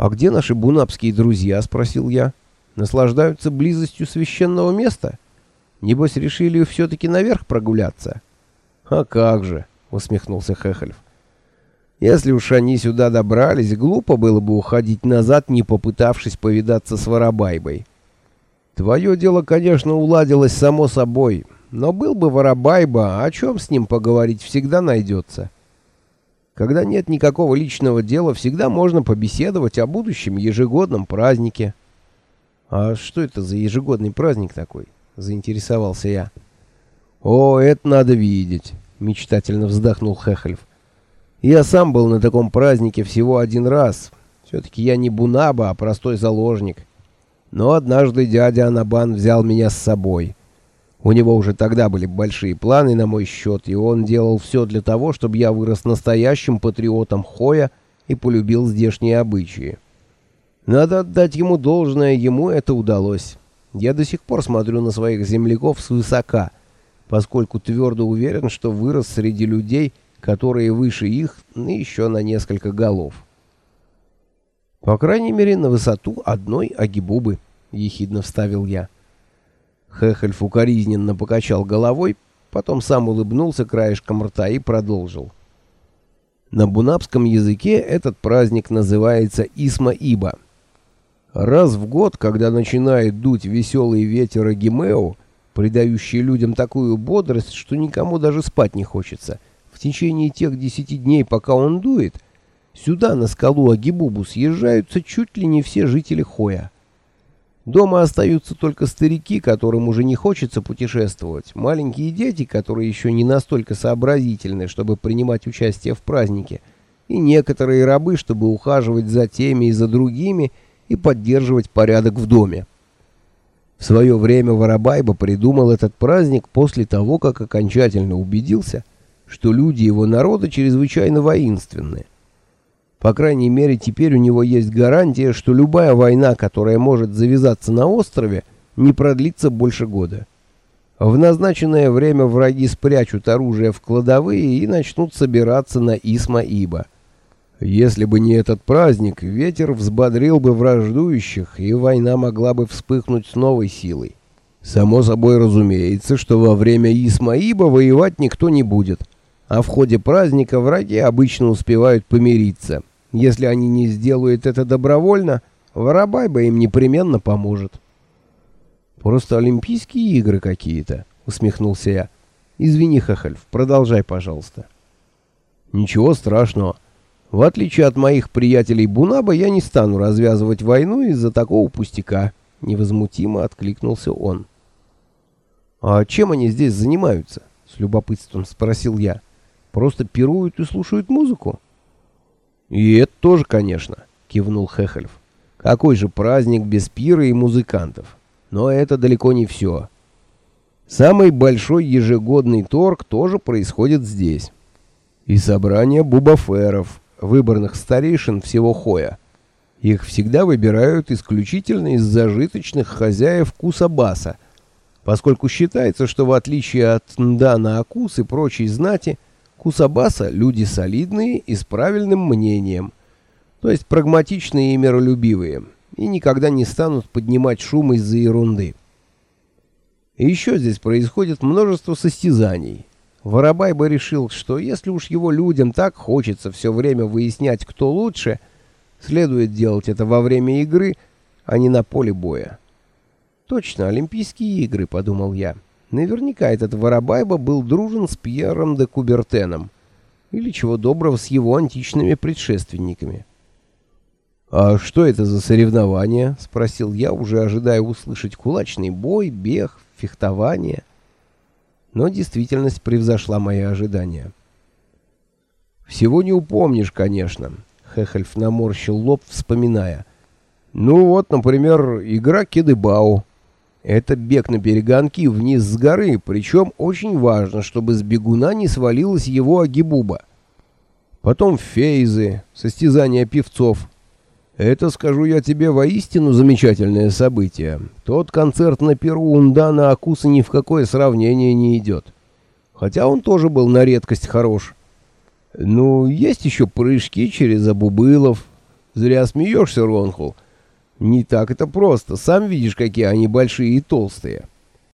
«А где наши бунапские друзья?» — спросил я. «Наслаждаются близостью священного места? Небось, решили все-таки наверх прогуляться?» «А как же!» — усмехнулся Хехельф. «Если уж они сюда добрались, глупо было бы уходить назад, не попытавшись повидаться с Воробайбой. Твое дело, конечно, уладилось само собой, но был бы Воробайба, о чем с ним поговорить всегда найдется». Когда нет никакого личного дела, всегда можно побеседовать о будущем ежегодном празднике. А что это за ежегодный праздник такой? заинтересовался я. О, это надо видеть, мечтательно вздохнул Хехельф. Я сам был на таком празднике всего один раз. все таки я не бунаба, а простой заложник. Но однажды дядя Анабан взял меня с собой. У него уже тогда были большие планы на мой счет, и он делал все для того, чтобы я вырос настоящим патриотом Хоя и полюбил здешние обычаи. Надо отдать ему должное, ему это удалось. Я до сих пор смотрю на своих земляков свысока, поскольку твердо уверен, что вырос среди людей, которые выше их еще на несколько голов. По крайней мере, на высоту одной агибубы, ехидно вставил я. Хехельф укоризненно покачал головой, потом сам улыбнулся краешком рта и продолжил. На бунапском языке этот праздник называется Исма-Иба. Раз в год, когда начинает дуть веселый ветер Агимео, придающий людям такую бодрость, что никому даже спать не хочется, в течение тех десяти дней, пока он дует, сюда, на скалу Агибубу, съезжаются чуть ли не все жители Хоя. Дома остаются только старики, которым уже не хочется путешествовать, маленькие дети, которые еще не настолько сообразительны, чтобы принимать участие в празднике, и некоторые рабы, чтобы ухаживать за теми и за другими и поддерживать порядок в доме. В свое время Воробайба придумал этот праздник после того, как окончательно убедился, что люди его народа чрезвычайно воинственные. По крайней мере, теперь у него есть гарантия, что любая война, которая может завязаться на острове, не продлится больше года. В назначенное время враги спрячут оружие в кладовые и начнут собираться на Исма-Иба. Если бы не этот праздник, ветер взбодрил бы враждующих, и война могла бы вспыхнуть с новой силой. Само собой разумеется, что во время Исма-Иба воевать никто не будет, а в ходе праздника враги обычно успевают помириться – если они не сделают это добровольно, Воробайба им непременно поможет. Просто Олимпийские игры какие-то, усмехнулся я. Извини, Хахальф, продолжай, пожалуйста. Ничего страшного. В отличие от моих приятелей Бунаба, я не стану развязывать войну из-за такого пустяка, невозмутимо откликнулся он. А чем они здесь занимаются? с любопытством спросил я. Просто пируют и слушают музыку? «И это тоже, конечно», — кивнул Хехельф. «Какой же праздник без пира и музыкантов? Но это далеко не все. Самый большой ежегодный торг тоже происходит здесь. И собрание бубаферов, выборных старейшин всего Хоя. Их всегда выбирают исключительно из зажиточных хозяев Кусабаса, поскольку считается, что в отличие от Ндана Акус и прочей знати, Кусабаса – люди солидные и с правильным мнением, то есть прагматичные и миролюбивые, и никогда не станут поднимать шум из-за ерунды. И еще здесь происходит множество состязаний. Воробай бы решил, что если уж его людям так хочется все время выяснять, кто лучше, следует делать это во время игры, а не на поле боя. «Точно, Олимпийские игры», — подумал я. Наверняка этот Воробайба был дружен с Пьером де Кубертеном, или чего доброго с его античными предшественниками. «А что это за соревнования?» — спросил я, уже ожидая услышать кулачный бой, бег, фехтование. Но действительность превзошла мои ожидания. «Всего не упомнишь, конечно», — Хехельф наморщил лоб, вспоминая. «Ну вот, например, игра Кедыбау». Это бег на перегонки вниз с горы, причем очень важно, чтобы с бегуна не свалилась его агибуба. Потом фейзы, состязания певцов. Это, скажу я тебе, воистину замечательное событие. Тот концерт на Перу Ундана Акуса ни в какое сравнение не идет. Хотя он тоже был на редкость хорош. Ну, есть еще прыжки через Абубылов, Зря смеешься, Ронхул. Не так это просто. Сам видишь, какие они большие и толстые.